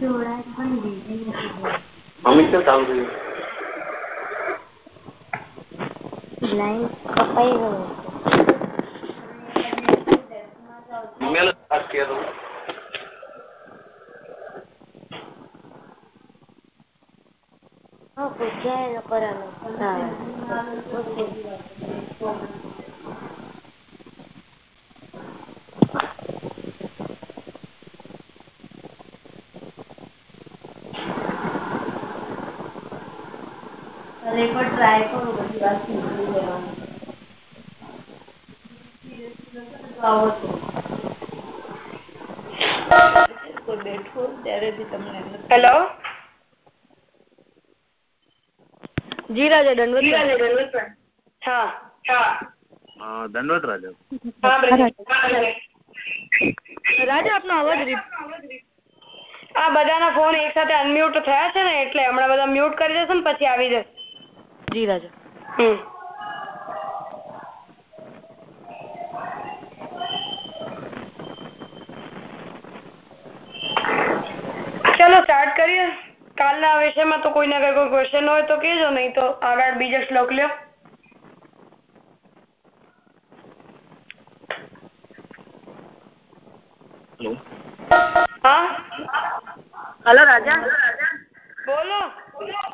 જોડાય પણ બીજી નથી મમ્મી શું ચાલુ થયું લાઈન કપાઈ ગયું પૂછ્યા એકવાર ટ્રાય કરું બધી વાત શીખી લેવાની. હેલો જી રાજા. દંડવત હા. દંડવત રાજા. હા રાજા. આપનો અવાજ આ બધાના ફોન એક સાથે અનમ્યુટ થયા છે ને એટલે હમણાં બધા મ્યુટ કરી દેશે ને પછી આવી જશે. જી રાજા હમ ચલો સ્ટાર્ટ કરીએ કાલના વિષયમાં તો કોઈને કઈ કોઈ ક્વેશ્ચન હોય તો કહેજો નહીં તો આગળ બીજા શ્લોક લ્યો હેલો હા હલો રાજા બોલો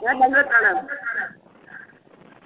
દંડવત પ્રણામ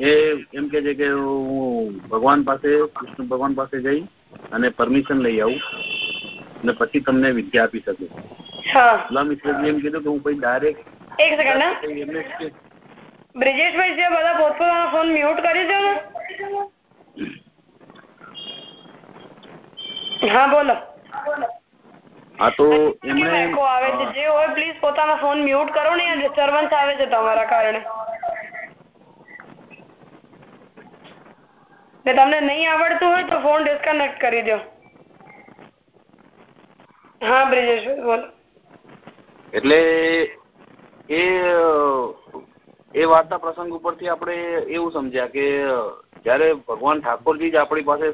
એ એમ કે છે કે હું ભગવાન પાસે કૃષ્ણ ભગવાન પાસે જઈ અને પરમિશન લઈ આવું અને પછી તમને વિદ્યા આપી શકું. ગુલામ મિશ્રજી એમ કીધું કે હું પછી ડાયરેક્ટ એક સેકન્ડ એમને બ્રિજેશભાઈ જે બધા પોતપોતાનો ફોન મ્યુટ કરી દો ને. હા બોલો. હા તો એમણે આવે છે. જે હોય પ્લીઝ પોતાનો ફોન મ્યુટ કરો ને ડિસ્ટર્બન્સ આવે છે તમારા કારણે. ને તમને નહીં આવડતું હોય તો ફોન ડિસ્કનેક્ટ કરી દો. હા બ્રિજેશભાઈ બોલો. એટલે એ એ વાર્તા પ્રસંગ ઉપરથી આપણે એવું સમજ્યા કે જયારે ભગવાન ઠાકોરજી જ આપણી પાસે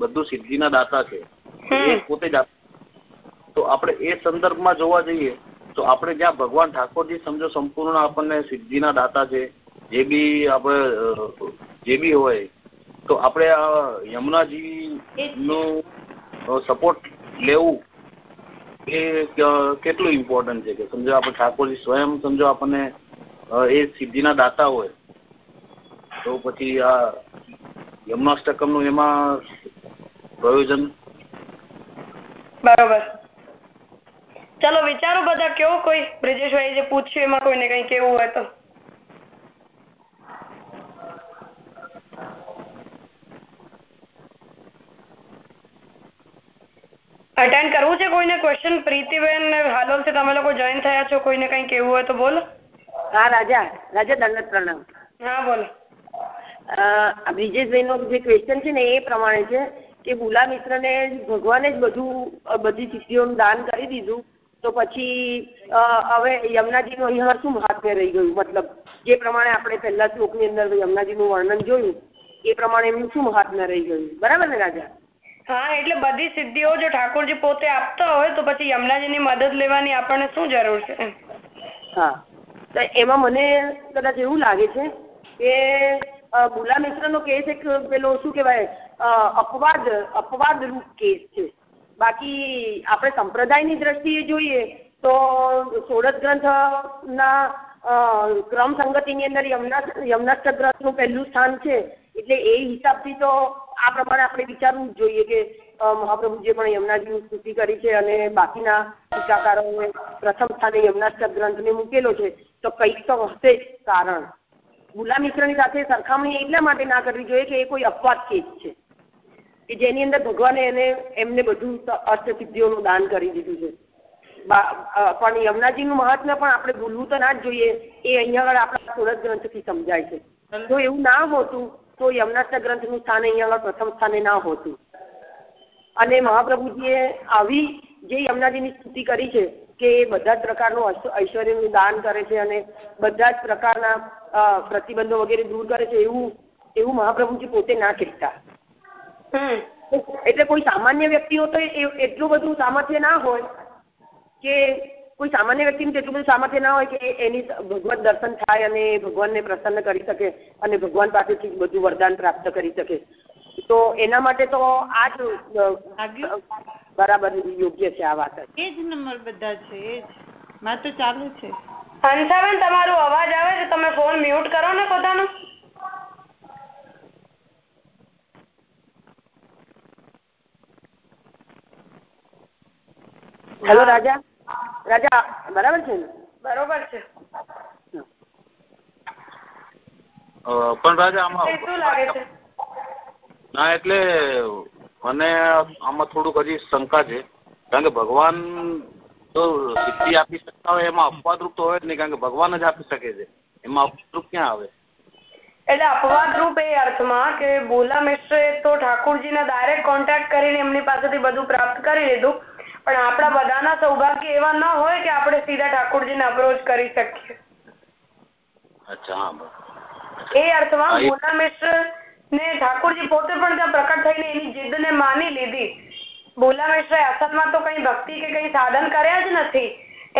બધું સિદ્ધિના દાતા છે એ પોતે જ તો આપણે એ સંદર્ભમાં જોવા જઈએ તો આપણે જ્યાં ભગવાન ઠાકોરજી સમજો સંપૂર્ણ આપણને સિદ્ધિના દાતા છે જે બી આપણે જે બી હોય તો આપણે આ યમુનાજી નું સપોર્ટ લેવું એ કેટલું ઇમ્પોર્ટન્ટ છે કે સમજો આપણે ઠાકોરજી સ્વયં સમજો આપણને એ સિદ્ધિના દાતા હોય, તો પછી આ યમુનાષ્ટકમનું એમાં પ્રયોજન? બરોબર. ચલો વિચારો બધા કેવો કોઈ બ્રિજેશભાઈ જે પૂછ્યું એમાં કોઈને કઈ કેવું હોય તો. અટેન્ડ કરવું છે કોઈને? ક્વેશ્ચન પ્રીતિબેન હાલોલથી તમે લોકો જોઈન થયા છો કોઈને કઈ કેવું હોય તો બોલો. હા રાજા. રાજા દંડત પ્રણામ હા બોલો. અ, બ્રિજેશભાઈ નો જે ક્વેશ્ચન છે ને એ પ્રમાણે છે કે ભૂલા મિત્રને ભગવાને જ બધું બધી સિદ્ધિઓનું દાન કરી દીધું. તો પછી હવે હવે યમુનાજીનું અહીંયા શું મહાત્મ્ય રહી ગયું? મતલબ જે પ્રમાણે આપણે પહેલા શ્લોકની અંદર યમુનાજીનું વર્ણન જોયું એ પ્રમાણે એમનું શું મહાત્મ્ય રહી ગયું? બરાબર ને રાજા? હા, એટલે બધી સિદ્ધિઓ જો ઠાકોરજી પોતે આપતા હોય, તો પછી યમુનાજીની મદદ લેવાની આપણને શું જરૂર છે? હા. તો એમાં મને કદાચ એવું લાગે છે કે બુલા મિશ્રનો કેસ એક પેલો શું કહેવાય અપવાદ અપવાદ રૂપ કેસ છે. બાકી આપણે સંપ્રદાયની દ્રષ્ટિએ જોઈએ, તો સોળસ ગ્રંથના ક્રમ સંગતિની અંદર યમના, યમનાષ્ટક ગ્રંથનું પહેલું સ્થાન છે. એટલે એ હિસાબથી તો આ પ્રમાણે આપણે વિચારવું જ જોઈએ કે મહાપ્રભુજીએ પણ યમુનાજીની સ્તુતિ કરી છે અને બાકીના ટીકાકારોએ પ્રથમ સ્થાને યમનાષ્ટક ગ્રંથને મૂકેલો છે. તો કંઈક તો હશે જ કારણ. ગુલામ મિશ્રની સાથે સરખામણી એટલા માટે ના કરવી જોઈએ કે એ કોઈ અપવાદ કેસ છે. કે જેની અંદર ભગવાને એને, એમને બધું અષ્ટસિદ્ધિઓનું દાન કરી દીધું છે. પણ યમુનાજીનું મહત્વ પણ આપણે ભૂલવું તો ના જ જોઈએ. એ અહીંયા આગળ આપણા સુરત ગ્રંથથી સમજાય છે. જો એવું ના હોતું તો યમનાથના ગ્રંથનું સ્થાન અહીંયા આગળ પ્રથમ સ્થાને ના હોતું. અને મહાપ્રભુજીએ આવી જે યમુનાજીની સ્તુતિ કરી છે કે એ બધા જ પ્રકારનું ઐશ્વર્યનું દાન કરે છે અને બધા જ પ્રકારના પ્રતિબંધો વગેરે દૂર કરે છે એવું એવું મહાપ્રભુજી પોતે ના કહેતા. એટલે કોઈ સામાન્ય વ્યક્તિઓ તો એટલું બધું સામર્થ્ય ના હોય કે કોઈ સામાન્ય વ્યક્તિને તેટલું બધું સામર્થ્ય ના હોય કે એની ભગવત દર્શન થાય અને ભગવાનને પ્રસન્ન કરી શકે અને ભગવાન પાસેથી બધું વરદાન પ્રાપ્ત કરી શકે. તો એના માટે તો આ જ બરાબર યોગ્ય છે આ વાત એ જ નંબર બધા છે એ જ. માં તો ચાલુ છે. હંસાબેન તમારો અવાજ આવે છે? તમે ફોન મ્યુટ કરો ને પોતાનો? હેલો રાજા? રાજા બરાબર છે બરોબર છે. પણ રાજા આમાં શું લાગે છે? ના એટલે મને આમાં થોડુંક હજી શંકા છે. કારણ કે ભગવાન તો સિદ્ધિ આપી શકતા હોય એમાં અપવાદરૂપ તો હોય જ નહીં કારણ કે ભગવાન જ આપી શકે છે. એમાં અપવાદરૂપ ક્યાં આવે? એટલે અપવાદ રૂપ એ અર્થમાં કે ભોલા મિશ્રે તો ઠાકોરજીને ડાયરેક્ટ કોન્ટેક્ટ કરીને એમની પાસેથી બધું પ્રાપ્ત કરી લીધું. પણ આપણા બધાના સૌભાગ્ય એવા ન હોય કે આપણે સીધા ઠાકોરજીને અપ્રોચ કરી શકીએ. એ અર્થમાં ભોલા મિશ્ર ને ઠાકોરજી પોતે પણ ત્યાં પ્રકટ થઈને એની જીદ ને માની લીધી. ભોલા મિશ્ર અસલમાં તો કઈ ભક્તિ કે કઈ સાધન કર્યા જ નથી.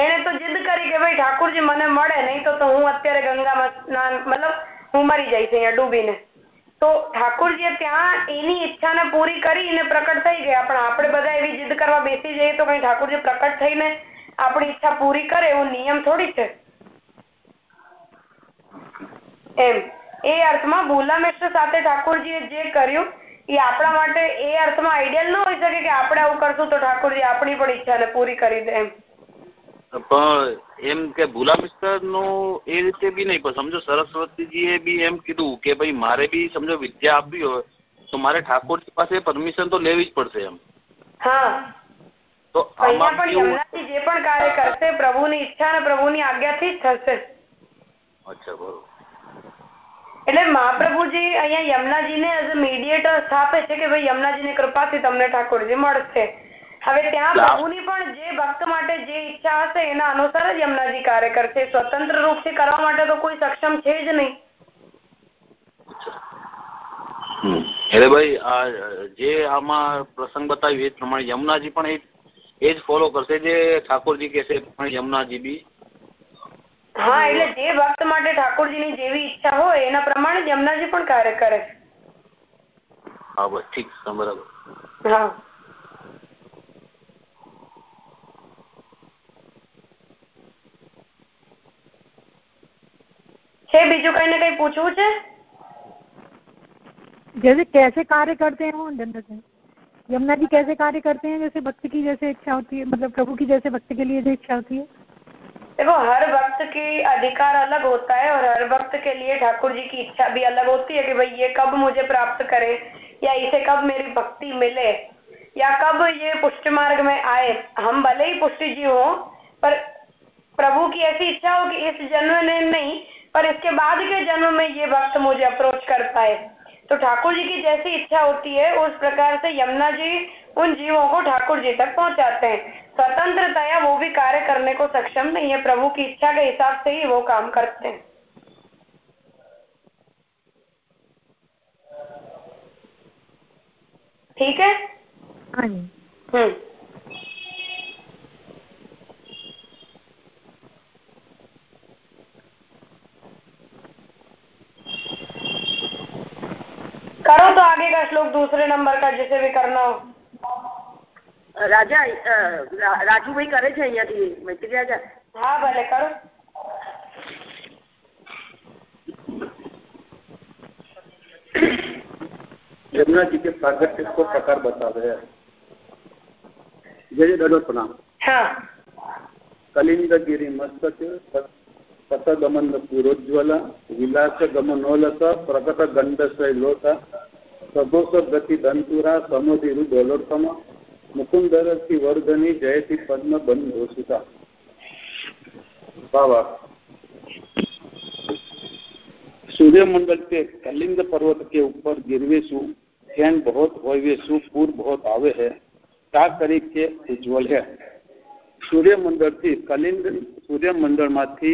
એને તો જીદ કરી કે ભાઈ ઠાકોરજી મને મળે નહીં તો હું અત્યારે ગંગામાં સ્નાન મતલબ હું મરી જઈશ અહીંયા ડૂબીને. તો ઠાકોરજી ત્યાં એની ઈચ્છાને પૂરી કરીને પ્રકટ થઈ ગયા. પણ આપણે બધા એવી જીદ કરવા બેસી જઈએ તો કઈ ઠાકોરજી પ્રકટ થઈને આપણી ઈચ્છા પૂરી કરે એવો નિયમ થોડી છે? એમ. એ અર્થમાં ભૂલા મિશ્ર સાથે ઠાકોરજીએ જે કર્યું, એ આપણા માટે એ અર્થમાં આઈડિયલ ન હોઈ શકે કે આપણે આવું કરશું તો ઠાકોરજી આપણી પણ ઈચ્છાને પૂરી કરી દે એમ. પણ એમ કે ભૂલા મિસ્ટરનું એ રીતે બી નહીં પણ સમજો સરસ્વતીજીએ બી એમ કીધું કે ભાઈ મારે બી સમજો વિદ્યા આપવી હોય તો મારે ઠાકોરજી પાસે પરમિશન તો લેવી જ પડશે એમ. હા. તો આમાં કેવું જે પણ કાર્ય કરશે પ્રભુની ઈચ્છા અને પ્રભુની આજ્ઞાથી જ થશે. અચ્છા બરોબર. એટલે મહાપ્રભુજી અહીંયા યમુનાજીને એઝ અ મીડિયેટર સ્થાપે છે કે ભાઈ યમુનાજીની કૃપાથી તમને ઠાકોરજી મળશે? હવે ત્યાં પ્રભુની પણ જે ભક્ત માટે જે ઈચ્છા હશે એના અનુસાર જ યમુનાજી કાર્ય કરશે સ્વતંત્ર રૂપથી કરવા માટે તો કોઈ સક્ષમ છે જ નહીં. એટલે ભાઈ જે આમાં પ્રસંગ બતાવ્યો એ પ્રમાણે યમુનાજી પણ એ જ ફોલો કરશે જે ઠાકોરજી કહેશે પણ યમુનાજી બી. હા એટલે જે ભક્ત માટે ઠાકોરજીની જેવી ઈચ્છા હોય એના પ્રમાણે જ યમુનાજી પણ કાર્ય કરે હા બસ ઠીક બરાબર. હા. છે બીજું કઈ ને કઈ પૂછવું છે जैसे कैसे कार्य करते हैं वो दंडक है यमुना जी कैसे कार्य करते हैं जैसे भक्त की जैसे इच्छा होती है मतलब प्रभु की जैसे भक्त के लिए जो इच्छा होती है देखो हर भक्त की अधिकार अलग होता है और हर भक्त के लिए ठाकुर जी की इच्छा भी अलग होती है कि भाई ये कब मुझे प्राप्त करे या इसे कब मेरी भक्ति मिले या कब ये पुष्ट मार्ग में आए हम भले ही पुष्टि जी हो पर प्रभु की ऐसी इच्छा हो कि इस जन्म में नहीं पर इसके बाद के जन्म में ये भक्त मुझे अप्रोच कर पाए। तो ठाकुर जी की जैसी इच्छा होती है उस प्रकार से यमुना जी उन जीवों को ठाकुर जी तक पहुंचाते हैं। स्वतंत्रतया वो भी कार्य करने को सक्षम नहीं है प्रभु की इच्छा के हिसाब से ही वो काम करते हैं। ठीक है? हाँ हम्म। करो तो आगे का श्लोक दूसरे नंबर का जिसे भी करना हो રાજા અ, રા- રાજુભાઈ કરે છે અહીંયાથી મૈત્રી રાજા હા ભલે કરો यमुना जी के प्रागट्य को प्रकार बता रहे हैं जय दडो प्रणाम હા कलिंग गिरी मस्तक पत गमन पुरोज्वल विलास गमनोलक प्रकट गंड शैलोक सघोष गति दंतुरा समोधि रुदोलोत्तम मुकुंदरति वर्धनी जयति पद्म बंधोषिता बाबा सूर्यमंडल के कलिंग पर्वत के ऊपर गिरवे सु फैन बहुत होवे सु पूर बहुत आवे है તા તરીકે ઉજ્જવલ છે સૂર્યમંડળથી કલિંદ સૂર્યમંડળમાંથી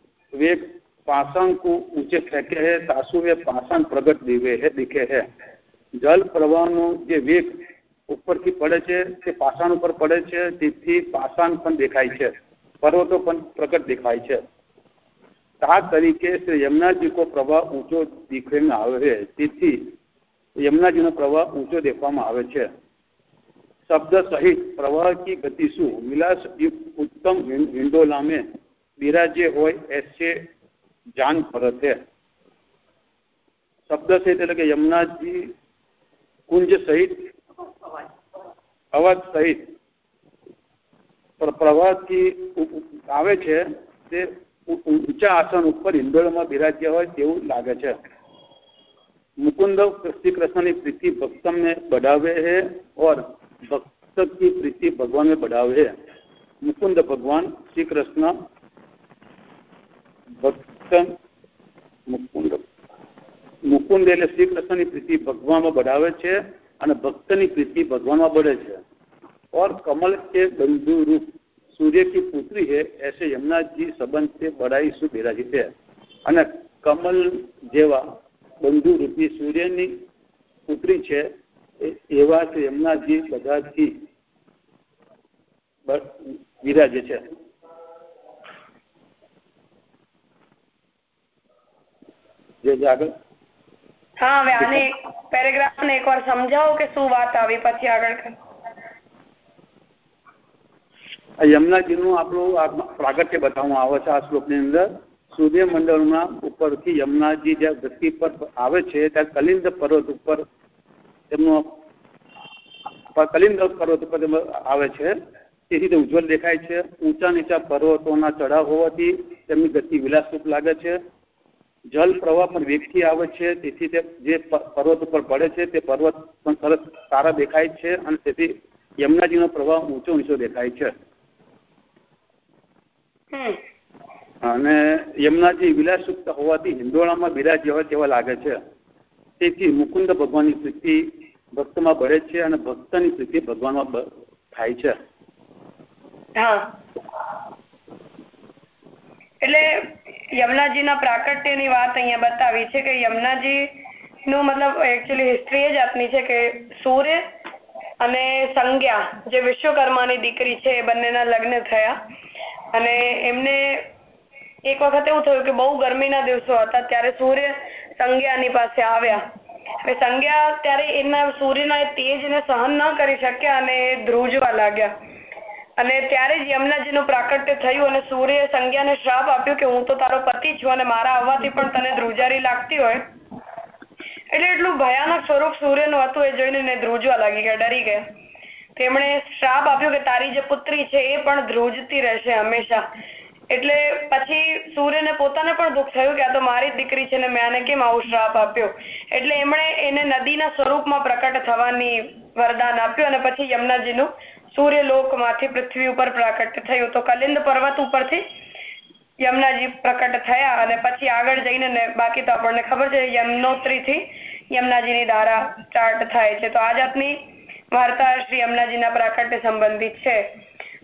वेग पाषाण को ऊंचे फेंके है तासु वे पाषाण प्रगट दिवे है दिखे है જલ પ્રવાહનો જે વેગ ઉપરથી પડે છે તે પાષાણ ઉપર પડે છે તેથી પાષાણ પણ દેખાય છે પર્વતો પણ પ્રગટ દેખાય છે આ તરીકે શ્રી યમુનાજી કો પ્રવાહ ઊંચો દેખવામાં આવે છે તેથી યમુનાજીનો પ્રવાહ ઊંચો દેખવામાં આવે છે शब्द सहित प्रवाह की गति शु विलास युक्त उत्तम हिंडोला में विराजे हो ऐसे जान फरत है શબ્દ સહિત એટલે કે યમુનાજી કુંજ સહિત અવાજ સહિત પ્રવાહથી આવે છે તે ઊંચા આસન ઉપર હિંડોળમાં બિરાજ્યા હોય તેવું લાગે છે मुकुंद श्री कृष्ण की प्रीति भक्तम में बढ़ावे है और भक्त की प्रीति भगवान में बढ़ावे है मुकुंद भगवान श्री कृष्ण ભક્ત મુકુંદ મુકુંદ એટલે શ્રી કૃષ્ણની પ્રીતિ ભગવાનમાં बढ़ावे છે અને ભક્તની પ્રીતિ ભગવાનમાં बढ़े છે और कमल के बंधु रूप सूर्य की पुत्री है ऐसे यमुना जी संबंध से बड़ाई सु विराजित है અને કમલ જેવા બંધુ રૂપી સૂર્યની પુત્રી છે એવા છે યમુનાજી બધાથી વિરાજે છે જે આગળ. હા હવે આને પેરેગ્રાફ ને એકવાર સમજાવો કે શું વાત આવી પછી આગળ યમુનાજીનું આપણું પ્રાગટ્ય બતાવવામાં આવે છે આ શ્લોકની અંદર. સૂર્યમંડળના ઉપરથી યમુનાજી જ્યાં ધરતી પર આવે છે ત્યાં કલિંદ પર્વત ઉપર તેમનો કલિંદ પર્વત ઉપર આવે છે. તેથી તે ઉજ્જવલ દેખાય છે. ઊંચા નીચા પર્વતોના ચઢાવ હોવાથી તેમની ગતિ વિલાસરૂપ લાગે છે. જલ પ્રવાહ પણ વેગથી આવે છે તેથી તે જે પર્વત ઉપર પડે છે તે પર્વત પણ સરસ સારા દેખાય છે અને તેથી યમુનાજીનો પ્રવાહ ઊંચો ઊંચો દેખાય છે. અને યમુનાજી વિલાસયુક્ત હોવાથી હિંડોળામાં બિરાજ જેવા તેવા લાગે છે. તેથી મુકુંદ ભગવાનની સ્થિતિ ભક્તમાં ભરે છે અને ભક્તની સ્થિતિ ભગવાનમાં થાય છે. એટલે યમુનાજીના પ્રાકટ્યની વાત અહીંયા બતાવી છે કે યમુનાજી નું મતલબ એકચ્યુઅલી હિસ્ટ્રી એ જ આપની છે કે સૂર્ય અને સંજ્ઞા જે વિશ્વકર્માની દીકરી છે એ બંનેના લગ્ન થયા. અને એમને એક વખત એવું થયું કે બહુ ગરમીના દિવસો હતા ત્યારે સૂર્ય સંજ્ઞાની પાસે આવ્યા. હવે ત્યારે એમના સૂર્યના તેજને સહન ન કરી શક્યા અને ધ્રુજવા લાગ્યા. અને ત્યારે જ યમુનાજીનું પ્રાકટ્ય થયું અને સૂર્ય સંજ્ઞાને શ્રાપ આપ્યો કે હું તો તારો પતિ છું અને મારા આવવાથી પણ તને ધ્રુજારી લાગતી હોય. એટલે એટલું ભયાનક સ્વરૂપ સૂર્યનું હતું એ જોઈને ધ્રુજવા લાગી ગયા, ડરી ગયા. તેમણે શ્રાપ આપ્યો કે તારી જે પુત્રી છે એ પણ ધ્રુજતી રહેશે હંમેશા. એટલે પછી સૂર્યને પોતાને પણ દુઃખ થયું કે આ તો મારી દીકરી છે ને મેં આને કેમ આવું શ્રાપ આપ્યો? એટલે એમણે એને નદીના સ્વરૂપમાં પ્રકટ થવાની વરદાન આપ્યું અને પછી યમુનાજીનું સૂર્યલોકમાંથી પૃથ્વી ઉપર પ્રકટ થયું. તો કલિંદ પર્વત ઉપરથી યમુનાજી પ્રકટ થયા અને પછી આગળ જઈને ને બાકી તો આપણને ખબર છે યમનોત્રી થી યમુનાજીની ધારા સ્ટાર્ટ થાય છે. તો આ જાતની વાર્તા શ્રી યમુનાજીના પ્રાકટ્ય સંબંધિત છે.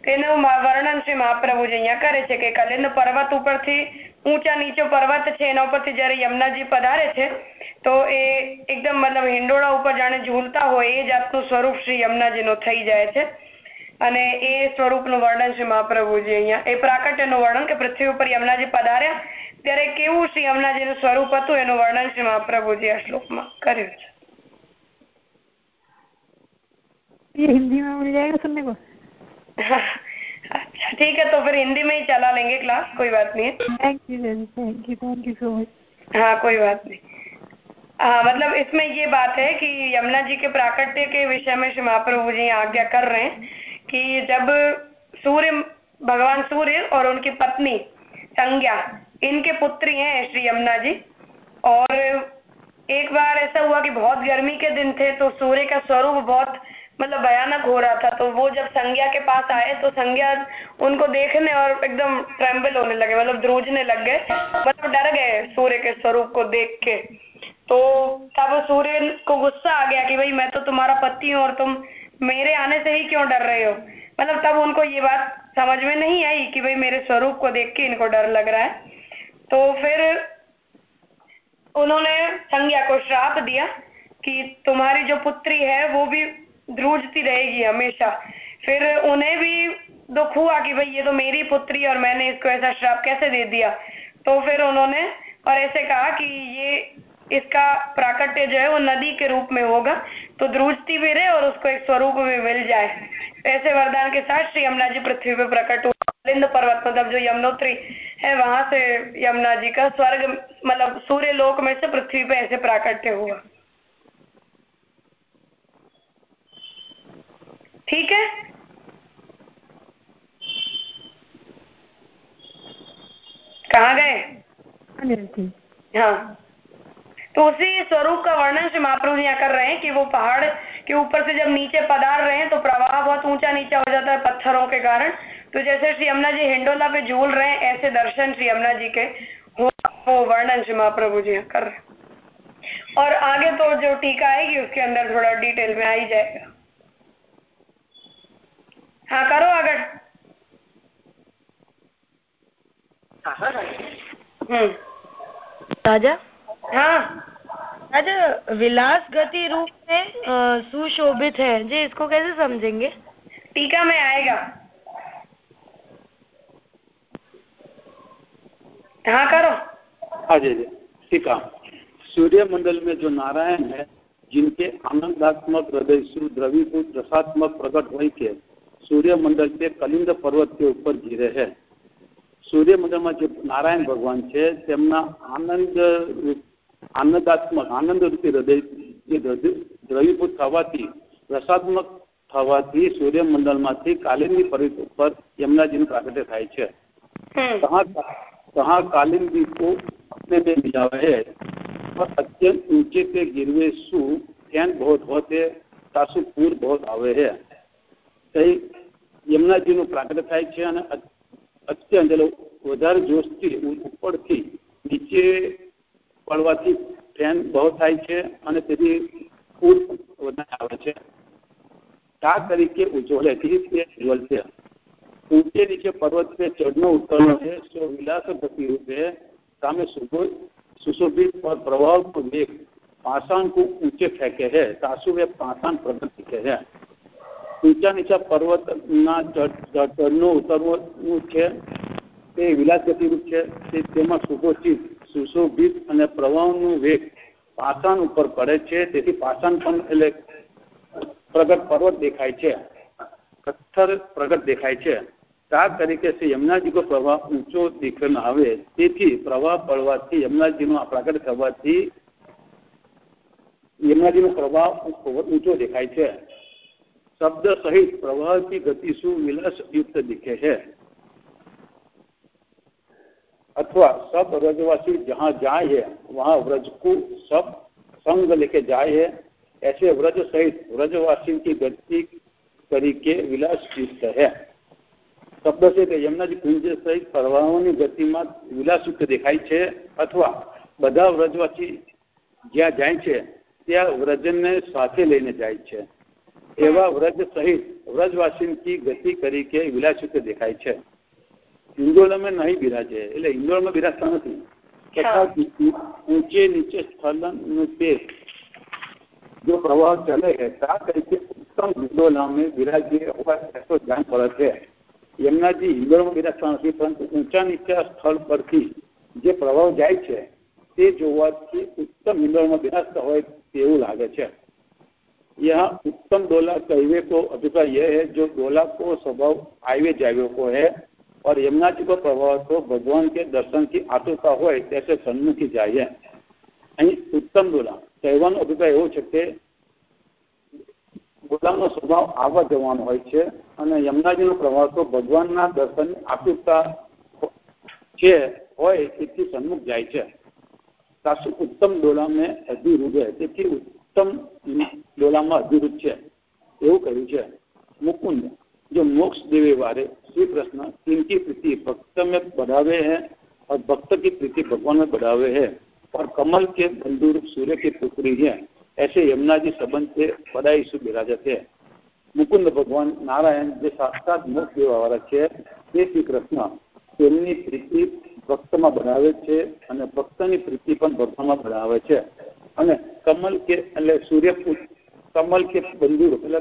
તેનું વર્ણન શ્રી મહાપ્રભુજી અહીંયા કરે છે કે કલિંદ પર્વત ઉપરથી ઊંચા નીચો પર્વત છે, એના ઉપરથી જયારે યમુનાજી પધારે છે, તો એ એકદમ મતલબ હિંડોળા ઉપર જાણે ઝૂલતા હોય એ જાતનું સ્વરૂપ શ્રી યમુનાજીનું થઈ જાય છે. અને એ સ્વરૂપનું વર્ણન શ્રી મહાપ્રભુજી અહીંયા એ પ્રાકટ્યનું વર્ણન કે પૃથ્વી ઉપર યમુનાજી પધાર્યા ત્યારે કેવું શ્રી યમુનાજીનું સ્વરૂપ હતું એનું વર્ણન શ્રી મહાપ્રભુજી આ શ્લોકમાં કર્યું છે ये हिंदी में मिल जाएगा सुनने को अच्छा ठीक है तो फिर हिंदी में ही चला लेंगे क्लास कोई बात नहीं thank you thank you thank you so much हाँ कोई बात नहीं हाँ मतलब इसमें ये बात है कि यमुना जी के प्राकट्य के विषय में श्री महाप्रभु जी आज्ञा कर रहे हैं कि जब सूर्य, भगवान सूर्य और उनकी पत्नी संज्ञा, इनके पुत्री हैं श्री यमुना जी। और एक बार ऐसा हुआ कि बहुत गर्मी के दिन थे तो सूर्य का स्वरूप बहुत मतलब भयानक हो रहा था। तो वो जब संज्ञा के पास आए तो संज्ञा उनको देखने और एकदम ट्रेम्बल होने लगे मतलब ध्रुजने लग गए। मतलब डर गए सूर्य के स्वरूप को देख के। तो तब सूर्य को गुस्सा आ गया कि भाई, मैं तो तुम्हारा पति हूँ और तुम मेरे आने से ही क्यों डर रहे हो? मतलब तब उनको ये बात समझ में नहीं आई कि भाई मेरे स्वरूप को देख के इनको डर लग रहा है। तो फिर उन्होंने संज्ञा को श्राप दिया कि तुम्हारी जो पुत्री है, वो भी ध्रुजती रहेगी हमेशा। फिर उन्हें भी दुख हुआ कि भाई ये तो मेरी पुत्री और मैंने इसको ऐसा श्राप कैसे दे दिया? तो फिर उन्होंने और ऐसे कहा कि ये इसका प्राकट्य जो है वो नदी के रूप में होगा। तो ध्रुजती भी रहे और उसको एक स्वरूप भी मिल जाए। ऐसे वरदान के साथ श्री यमुना जी पृथ्वी पे प्रकट हुआ लिंद पर्वत मतलब जो यमुनोत्री है वहाँ से यमुना जी का स्वर्ग मतलब सूर्य लोक में से पृथ्वी पे ऐसे प्राकट्य हुआ। ठीक है? कहा गए? हाँ। तो उसी स्वरूप का वर्णन श्री महाप्रभु यहाँ कर रहे हैं कि वो पहाड़ के ऊपर से जब नीचे पदार रहे हैं तो प्रवाह बहुत ऊँचा नीचा हो जाता है पत्थरों के कारण। तो जैसे श्री यमुना जी हिंडोला पे झूल रहे हैं ऐसे दर्शन श्री यमुना जी के हो वो वर्णन श्री महाप्रभु जी कर रहे हैं। और आगे तो जो टीका आएगी उसके अंदर थोड़ा डिटेल में आ ही जाएगा। हाँ करो अगर हम्म। राजा? हाँ राजा विलास गति रूप में अ, सुशोभित है जी इसको कैसे समझेंगे टीका में आएगा हाँ करो हाँ जी जी ठीक है सूर्य मंडल में जो नारायण है जिनके आनंदात्मक हृदय सु द्रवीभूत रसात्मक प्रकट हुई के सूर्य मंडल के कलिंद पर्वत के ऊपर ઘીરે है સૂર્ય મંડળમાં જે નારાયણ ભગવાન છે તેમના આનંદ આનંદાત્મક આનંદ રૂપી હૃદય જે દ્રવીભૂત થવાથી રસાત્મક થવાથી સૂર્યમંડળમાંથી કાલિંદી પર્વત ઉપર યમુનાજીનું પ્રાગટ્ય થાય છે कहाँ कहाँ कालिंदी को अपने में मिलावे है और अत्यंत ऊंचे के गिरवे सु फैन बहुत होते तासु पूर बहुत आवे है કઈ યમુનાજીનું પ્રાગટ્ય થાય છે અને અત્યંત એટલે વધારે જોશથી ઉપરથી નીચે પડવાથી ફેન બહુ થાય છે અને તેથી પૂર વધારે આવે છે તા તરીકે ઉજ્જવલે તે ઉજ્જવલ છે ऊंचे नीचे पर्वत पे चढ़ना उतरना है सो विलास गति रूप है सामे सुशोभित और प्रभाव को देख पाषाण को ऊंचे फेंके है तासु वे पाषाण प्रगट दिखे है ઊંચા નીચા પર્વતના ચઢનું ઉતરવું છે તે વિલાસ ગતિરૂપ છે તે તેમાં સુશોભિત સુશોભિત અને પ્રવાહનો વેગ પાષાણ ઉપર પડે છે. તેથી પાષાણ પણ એટલે પ્રગટ પર્વત દેખાય છે. પથ્થર પ્રગટ દેખાય છે. તાર તરીકે છે યમુનાજીનો પ્રવાહ ઊંચો દેખન આવે. તેથી પ્રવાહ પડવાથી યમુનાજીનો પ્રગટ થવાથી યમુનાજીનો પ્રવાહ ઊંચો દેખાય છે. શબ્દ સહિત પ્રવાહથી ગતિ શું સુવિલાસયુક્ત દીખે છે. अथवा सब व्रजवासी जहाँ जाए है वहाँ व्रज को सब संग लेके जाए है ऐसे व्रज सहित व्रजवासी की गति तरीके विलास युक्त है શબ્દ છે કે યમુનાજી કુંજ સહિત પ્રવાહોની ગતિમાં વિલાસયુક્ત દેખાય છે અથવા બધા વ્રજવાસી જ્યાં જાય છે ત્યાં વ્રજને સાથે લઈને જાય છે એવા વ્રજ સહિત વ્રજવાસી ગતિ કરી કે વિલાસિત દેખાય છે ઇન્દોરમાં નહીં બિરાજે એટલે ઇન્દોરમાં બિરાજતા નથી તથા ઊંચે નીચે સ્થળનું તે જો પ્રવાહ ચલે તા તરીકે ઉત્તમ હિન્દોલા में विराजे हुआ ऐसा ધ્યાન પડે છે યમુનાજી ઇન્દોરમાં બિરાજતા નથી પરંતુ ઊંચા નીચા સ્થળ પરથી જે પ્રવાહ જાય છે તે જોવાથી ઉત્તમ હિન્દોળમાં બિરાજતા હોય તેવું લાગે છે यह उत्तम डोला कहवे को अभिप्राय यह है जो डोला को स्वभाव आयवे जावे को है और यमुना जी को प्रभाव तो भगवान के दर्शन की आतुरता હોય તેસે સન્મુખી જાય અહીં ઉત્તમ ડોલા કહેવાનો અભિપ્રાય એવો છે કે ડોલાનો સ્વભાવ આવવા જવાનો હોય છે અને યમુનાજીનો પ્રભાવ તો ભગવાનના દર્શનની આતુરતા છે હોય તેથી સન્મુખ જાય છે સાસુ ઉત્તમ ડોલા મેં અધિરૂઢ તેથી ઉત્તમ ડોલામાં અધિરૂપ છે એવું કહ્યું છે मुकुंद जो मोक्ष देवे वाले श्री कृष्ण इनकी प्रीति भक्त में बढ़ावे हैं और भक्त की प्रीति भगवान में बढ़ावे है और कमल के बंधु रूप सूर्य की पुत्री है ऐसे यमुना जी संबंध से बड़ाई से विराजत है મુકુંદ ભગવાન નારાયણ જે સાક્ષાત મોક્ષ દેવાવાળા છે તે શ્રી કૃષ્ણ તેમની પ્રીતિ ભક્તમાં બનાવે છે અને ભક્તની પ્રીતિ પણ ભક્તમાં બનાવે છે અને કમલ કે એટલે સૂર્ય કમલ કે બંધુ એટલે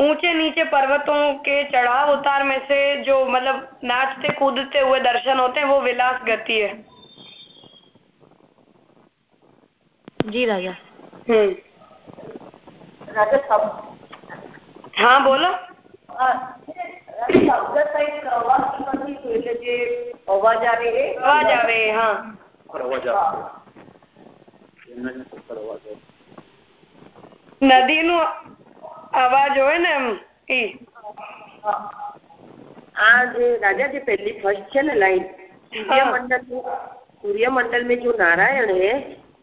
ऊंचे नीचे पर्वतों के चढ़ाव उतार में से जो मतलब नाचते कूदते हुए दर्शन होते हैं वो विलास गति है जी राजा हम्म રાજા हाँ बोलो શબ્દ સહિત પ્રવાસ નથી એટલે જે અવાજ આવે એ અવાજ આવે હા અવાજ આવે અવાજ આવે નદી નું અવાજ હોય ને એમ ઈ આ જે રાજા જે पहली फर्स्ट છે ને लाइन सूर्यमंडल सूर्यमंडल में जो नारायण है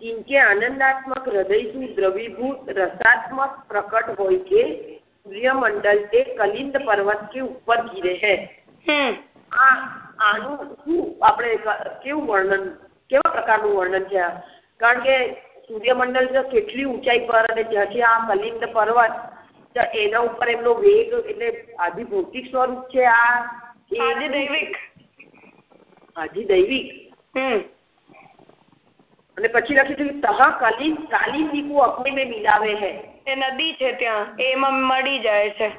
इनके आनंदात्मक हृदय से द्रवीभूत रसात्मक प्रकट હોય કે સૂર્યમંડલ તે કલિંદ પર્વત કે ઉપર ગીરે હે આ આનું શું આપણે કેવું વર્ણન કેવા પ્રકારનું વર્ણન છે કારણ કે સૂર્યમંડળ જો કેટલી ઊંચાઈ પર અને જ્યાંથી આ કલિંદ પર્વત એના ઉપર એમનો વેગ એટલે આધિભૌતિક સ્વરૂપ છે આ? આધિદૈવિક. આધિદૈવિક. અને પછી લખ્યું છે તહ કલિન કાલિન દીકુ અગ્નિ મેં મિલાવે હે. એ નદી છે ત્યાં. એમાં મળી જાય છે.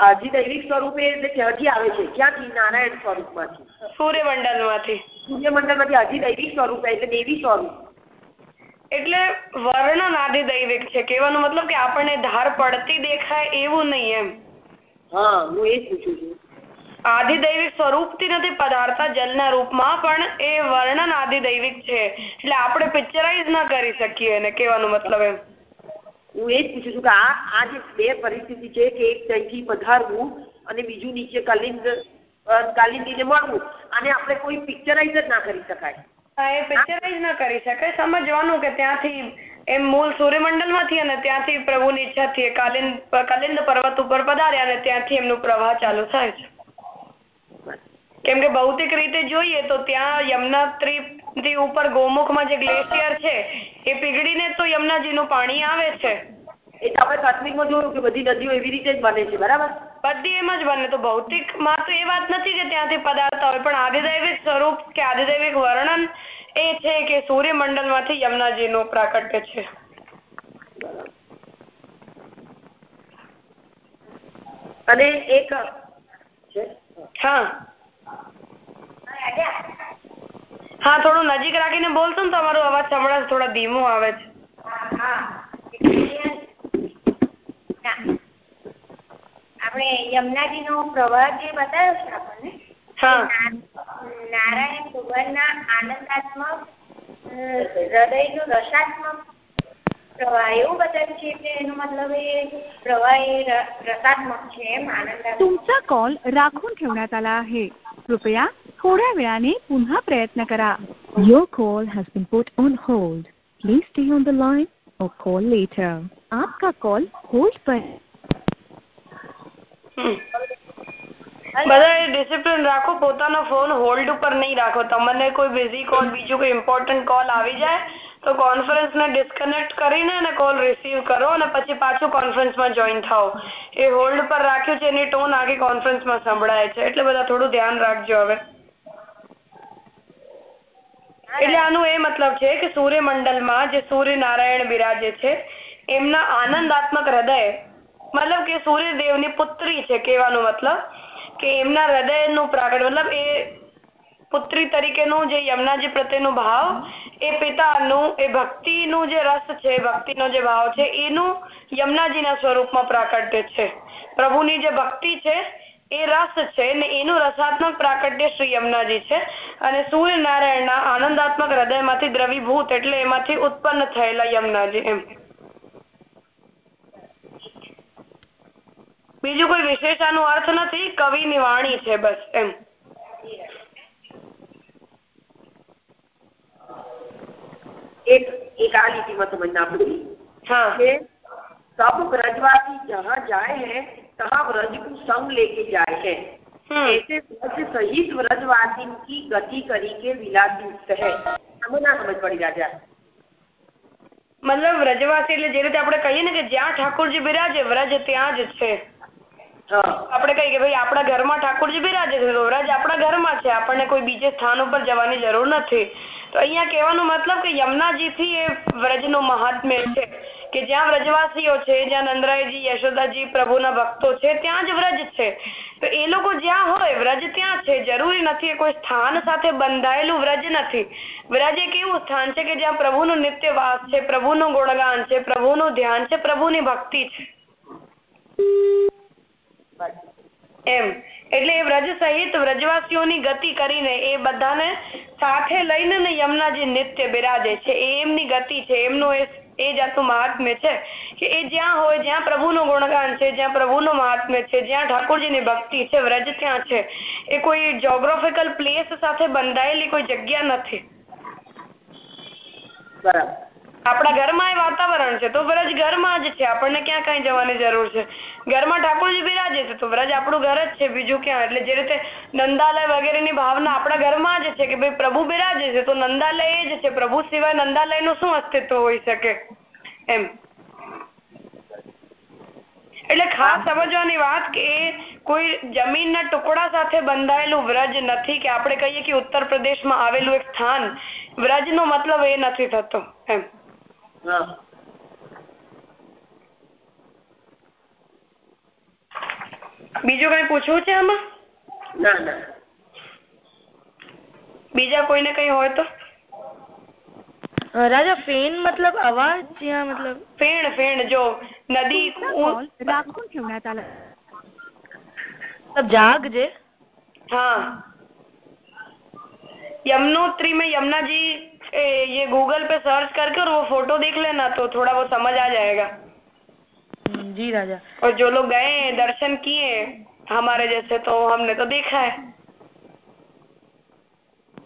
આધિદૈવિક સ્વરૂપે એટલે ક્યાંથી આવે છે? ક્યાંથી? નારાયણ સ્વરૂપમાંથી. સૂર્યમંડળમાંથી સૂર્યમંડળમાંથી દૈવિક સ્વરૂપે એટલે દેવી સ્વરૂપ. એટલે વર્ણન આધિદૈવિક છે. કહેવાનો મતલબ કે આપણને ધાર પડતી દેખાય એવું નહીં એમ. હા હું એ પૂછું છું. આધિદૈવિક સ્વરૂપથી નથી પધારતા જલના રૂપમાં પણ એ વર્ણન આદિદૈવિક છે. એટલે આપણે પિક્ચરાઇઝ ના કરી શકીએ એને કહેવાનો મતલબ એમ. હું એ જ પૂછું છું કે આ આ જે બે પરિસ્થિતિ છે કે એક ત્યાંથી પધારવું અને બીજું નીચે કાલિંદ કાલિંદીને મળવું અને આપણે કોઈ પિક્ચરાઇઝ જ ના કરી શકાય. એ પિક્ચરાઇઝ ના કરી શકાય. સમજવાનું કે ત્યાંથી એમ મૂળ સૂર્યમંડળમાંથી અને ત્યાંથી પ્રભુની ઈચ્છાથી કાલિંદ, કલિંદ પર્વત ઉપર પધાર્યા અને ત્યાંથી એમનો પ્રવાહ ચાલુ થાય છે. કેમ કે ભૌતિક રીતે જોઈએ તો ત્યાં યમુનાત્રી થી ઉપર ગોમુખમાં જે ગ્લેશિયર છે, એ પીગળીને તો યમુનાજીનું પાણી આવે છે. એ આપણે પ્રાથમિકમાં બધી નદીઓ એવી રીતે જ બને છે, બરાબર? બધી એમ જ બને. તો ભૌતિકમાં તો એ વાત નથી કે ત્યાંથી પદાર્થ હોય પણ આધિદૈવિક સ્વરૂપ કે આધિદૈવિક વર્ણન એ છે કે સૂર્યમંડળમાંથી યમુનાજી નું પ્રાકટ્ય છે. અને એક હા. હા થોડું નજીક રાખીને બોલશો ને તમારો અવાજ સંભળાશે થોડા ધીમો આવે છે. આપણે યમુનાજી નો પ્રવાહ જે બતાવ્યો છે આપણને હા નારાયણ ભગવાન ના આનંદાત્મક હૃદય નું રસાત્મક પ્રવાહ એવું બતાવ્યું છે એટલે એનો મતલબ એ પ્રવાહ એ ર- રસાત્મક છે એમ આનંદાત્મક तुमचा कॉल राखून ठेवण्यात आला आहे कृपया थोड्या वेळाने पुन्हा प्रयत्न करा Your call has been put on hold. Please stay on the line or call later. आपका कॉल होल्ड पर બધા ડિસિપ્લિન રાખો, પોતાનો ફોન હોલ્ડ ઉપર નહીં રાખો. તમને કોઈ બિઝી કોલ બીજું કોઈ ઇમ્પોર્ટન્ટ કોલ આવી જાય, તો કોન્ફરન્સ ને ડિસ્કનેક્ટ કરીને કોલ રિસીવ કરો અને પછી પાછું કોન્ફરન્સમાં જોઈન થાઓ. એ હોલ્ડ પર રાખ્યું છે, એની ટોન આખી કોન્ફરન્સમાં સંભળાય છે. એટલે બધા થોડું ધ્યાન રાખજો હવે. એટલે આનું એ મતલબ છે કે સૂર્યમંડળમાં જે સૂર્યનારાયણ બિરાજે છે, એમના આનંદાત્મક હૃદય મતલબ કે સૂર્યદેવની પુત્રી છે કહેવાનો મતલબ કે એમના હૃદયનું પ્રાગટ મતલબ એ પુત્રી તરીકેનું જે યમુનાજી પ્રત્યેનો ભાવ, એ પિતાનું, એ ભક્તિનું જે રસ છે, ભક્તિનો જે ભાવ છે, એનું યમુનાજીના સ્વરૂપમાં પ્રાકટ્ય છે. પ્રભુની જે ભક્તિ છે, એ રસ છે ને એનું રસાત્મક પ્રાકટ્ય શ્રી યમુનાજી છે અને સૂર્યનારાયણના આનંદાત્મક હૃદયમાંથી દ્રવીભૂત એટલે એમાંથી ઉત્પન્ન થયેલા યમુનાજી એમ. બીજું કોઈ વિશેષ આનો અર્થ નથી કવિની વાણી છે બસ એમ एक एक आ લીટીમાં समझना पड़ेगी हाँ कि सब ब्रजवासी जहाँ जाए हैं तहाँ ब्रज को संग लेके जाए हैं हम्म ऐसे ब्रज सहित ब्रजवासी की गति करी के विलास युक्त है हमें ना समझ पड़ी राजा મતલબ વ્રજવાસી એટલે જે રીતે આપણે કહીએ ને કે જ્યાં ઠાકોરજી બિરાજે વ્રજ ત્યાં જ છે हाँ આપણે કહીએ કે ભાઈ, આપણા ઘરમાં ઠાકોરજી બિરાજે છે. ગૌરાજ આપણા ઘરમાં છે. આપણને કોઈ બીજે સ્થાન ઉપર જવાની જરૂર નથી. તો અહીંયા કહેવાનો મતલબ કે યમુનાજીથી એ વ્રજનો મહાત્મ્ય છે કે જ્યાં વ્રજવાસીઓ છે, જ્યાં નંદરાયજી, યશોદાજી પ્રભુના ભક્તો છે, ત્યાં જ વ્રજ છે. તો એ લોકો જ્યાં હોય, વ્રજ ત્યાં છે. જરૂરી નથી કોઈ સ્થાન સાથે બંધાયેલું વ્રજ નથી. વ્રજ એક એવું સ્થાન છે કે જ્યાં પ્રભુનું નિત્ય વાસ છે, પ્રભુનું ગુણગાન છે, પ્રભુનું ધ્યાન છે, પ્રભુની ભક્તિ છે. એમ. એટલે એ વ્રજ સહિત વ્રજવાસીઓની ગતિ કરીને એ બધાને સાથે લઈને ને યમુનાજી નિત્ય બિરાજે છે. એ એમની ગતિ છે. એમનું એ એ જાતનું મહાત્મ્ય છે કે એ જ્યાં હોય, જ્યાં પ્રભુનું ગુણગાન છે, જ્યાં પ્રભુનું મહાત્મ્ય છે, જ્યાં ઠાકોરજીની ભક્તિ છે, વ્રજ ત્યાં છે. એ કોઈ જોગ્રાફિકલ પ્લેસ સાથે બંધાયેલી કોઈ જગ્યા નથી. બરાબર. આપણા ઘરમાં એ વાતાવરણ છે, તો વ્રજ ઘરમાં જ છે. આપણને ક્યાં કઈ જવાની જરૂર છે? ઘરમાં ઠાકોરજી બિરાજે છે, તો વ્રજ આપણું ઘર જ છે, બીજું ક્યાં? એટલે જે રીતે નંદાલય વગેરેની ભાવના આપણા ઘરમાં જ છે કે ભાઈ પ્રભુ બિરાજે છે, તો નંદાલય જ છે. પ્રભુ સિવાય નંદાલયનું શું અસ્તિત્વ હોઈ શકે? એમ. એટલે ખાસ સમજવાની વાત કે કોઈ જમીનના ટુકડા સાથે બંધાયેલું વ્રજ નથી કે આપણે કહીએ કે ઉત્તર પ્રદેશમાં આવેલું એક સ્થાન. વ્રજનો મતલબ એ નથી થતો. એમ. બીજું કઈ પૂછવું છે આમાં? ના ના. બીજા કોઈને કઈ હોય તો? રાજા ફેન મતલબ અવાજ જ્યાં મતલબ? ફેણ ફેણ જો નદી જાગજે હા. યમનોત્રી મેં યમુનાજી ए, ये गूगल पे सर्च करके और वो फ़ोटो देख लेना तो थोड़ा वो समझ आ जाएगा। जी राजा। और जो लोग गए हैं दर्शन किए हैं, हमारे जैसे तो हमने तो देखा है।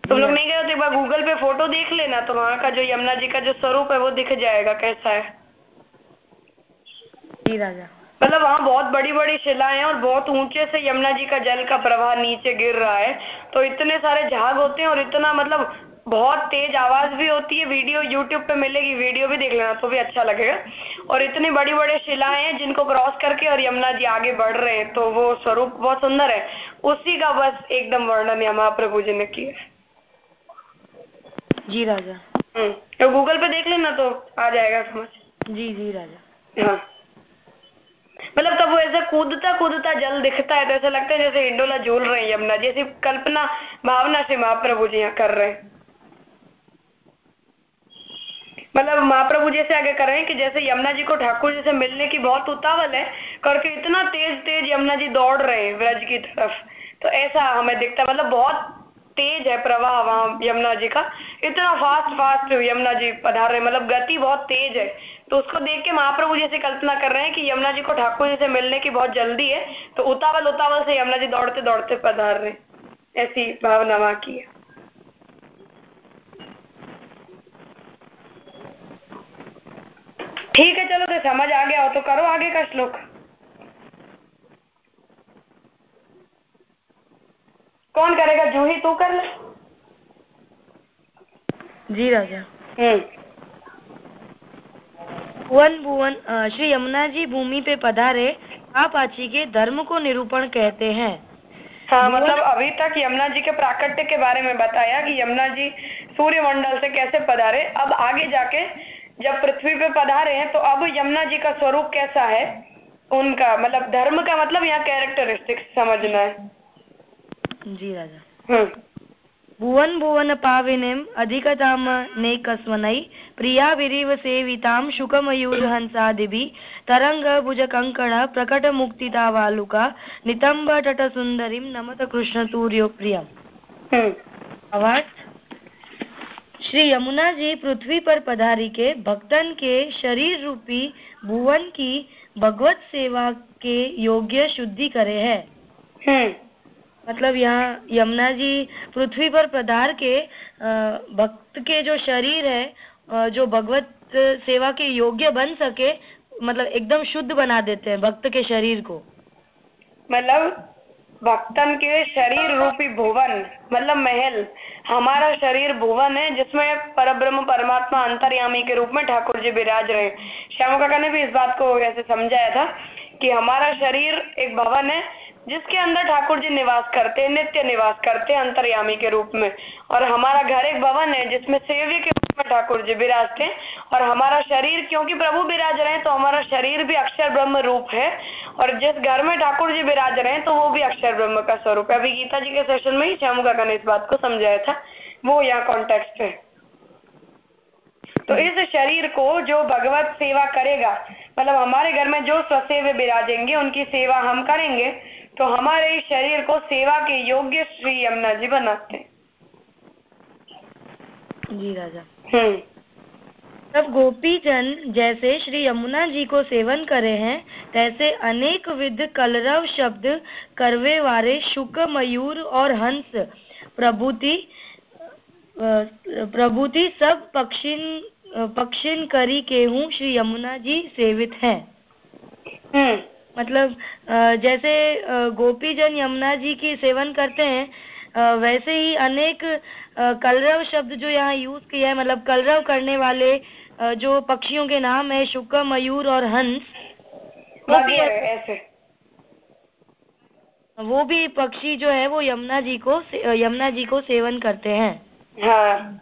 तुम लोग नहीं गए हो तो एक बार गूगल पे फ़ोटो देख लेना तो वहाँ का जो यमुना जी का जो स्वरूप है वो दिख जाएगा कैसा है। जी राजा। मतलब वहाँ बहुत बड़ी बड़ी शिलाएँ हैं और बहुत ऊँचे से यमुना जी का जल का प्रवाह नीचे गिर रहा है तो इतने सारे झाग होते हैं और इतना मतलब बहुत तेज आवाज़ भी होती है वीडियो यूट्यूब पे मिलेगी वीडियो भी देख लेना तो भी अच्छा लगेगा। और इतनी बड़ी बड़ी शिलाएँ हैं जिनको क्रॉस करके और यमुना जी आगे बढ़ रहे हैं तो वो स्वरूप बहुत सुंदर है। उसी का बस एकदम वर्णन यहाँ महाप्रभु जी ने किया है। जी राजा। हम्म, तो गूगल पे देख लेना तो आ जाएगा समझ। जी जी राजा। हाँ। मतलब तब वो ऐसे कूदता कूदता जल दिखता है तो ऐसा लगता है जैसे इंडोला झूल रहे हैं यमुना जैसी कल्पना भावना से महाप्रभु जी यहाँ कर रहे हैं। मतलब महाप्रभु जैसे आगे कर रहे हैं कि जैसे यमुना जी को ठाकुर जी से मिलने की बहुत उतावल है, करके इतना तेज तेज यमुना जी दौड़ रहे हैं व्रज की तरफ़। तो ऐसा हमें दिखता है मतलब बहुत तेज है प्रवाह वहाँ यमुना जी का। इतना फास्ट फास्ट यमुना जी पधार रहे मतलब गति बहुत तेज है। तो उसको देख के महाप्रभु जैसे कल्पना कर रहे हैं कि यमुना जी को ठाकुर जी से मिलने की बहुत जल्दी है तो उतावल उतावल से यमुना जी दौड़ते दौड़ते पधार रहे ऐसी भावना वहाँ की है। ठीक है चलो तो समझ आ गया हो तो करो आगे का श्लोक। कौन करेगा जूही तू कर ले। जी राजा। हम्म। भुवन भुवन श्री यमुना जी भूमि पे पधारे आप आची के धर्म को निरूपण कहते हैं। हाँ मतलब अभी तक यमुना जी के प्राकट्य के बारे में बताया कि यमुना जी सूर्य मंडल से कैसे पधारे। अब आगे जाके जब पृथ्वी पे पधारे हैं तो अब यमुना जी का स्वरूप कैसा है? उनका मतलब धर्म का मतलब यहाँ कैरेक्टरिस्टिक्स समझना है। जी राजा। हम्म। भुवन भुवन पाविनीम अधिकताम नैकस्वनै प्रिया विरिव सेविताम शुकमयूर हंसादिभि तरंग भुज कंकण प्रकट मुक्तिता वालुका नितंब तट सुंदरीम नमत कृष्ण तूर्यो प्रियम हम्म। आवाज़। श्री यमुना जी पृथ्वी पर पधारी के भक्तन के शरीर रूपी भुवन की भगवत सेवा के योग्य शुद्धि करे है। हम्म। मतलब यहाँ यमुना जी पृथ्वी पर पधार के भक्त के जो शरीर है जो भगवत सेवा के योग्य बन सके मतलब एकदम शुद्ध बना देते हैं भक्त के शरीर को। मतलब भक्तन के शरीर रूपी भुवन मतलब महल। हमारा शरीर भुवन है, जिसमें परब्रह्म, परमात्मा, अंतर्यामी के रूप में ठाकुर जी विराज रहे। श्याम काका ने भी इस बात को ऐसे समझाया था कि हमारा शरीर एक भवन है, जिसके अंदर ठाकुर जी निवास करते नित्य निवास करते अंतर्यामी के रूप में। और हमारा घर एक भवन है, जिसमें सेव्य के ठाकुर जी विराजते हैं और हमारा शरीर, क्योंकि प्रभु विराज रहे हैं तो हमारा शरीर भी अक्षर ब्रह्म रूप है। और जिस घर में ठाकुर जी विराज रहे हैं तो वो भी अक्षर ब्रह्म का स्वरूप है। अभी गीता जी के सेशन में ही श्यामू ने इस बात को समझाया था। वो यहाँ कॉन्टेक्स्ट है। तो इस शरीर को जो भगवत सेवा करेगा मतलब हमारे घर में जो स्वसेव्य विराजेंगे, उनकी सेवा हम करेंगे तो हमारे इस शरीर को सेवा के योग्य श्री यमुना जी बनाते हैं। जी राजा। हम्म। तब गोपी जन जैसे श्री यमुना जी को सेवन करे हैं तैसे अनेक विध कलरव शब्द करवे वारे शुक मयूर और हंस प्रभुति प्रभुति सब पक्षिन पक्षिन करी के हूँ श्री यमुना जी सेवित हैं। हम्म। मतलब जैसे गोपी जन यमुना जी की सेवन करते हैं वैसे ही अनेक कलरव शब्द जो यहाँ यूज़ किया है मतलब कलरव करने वाले जो पक्षियों के नाम है शुक मयूर और हंस वो भी ऐसे वो भी पक्षी जो है वो यमुना जी को यमुना जी को सेवन करते हैं। हाँ।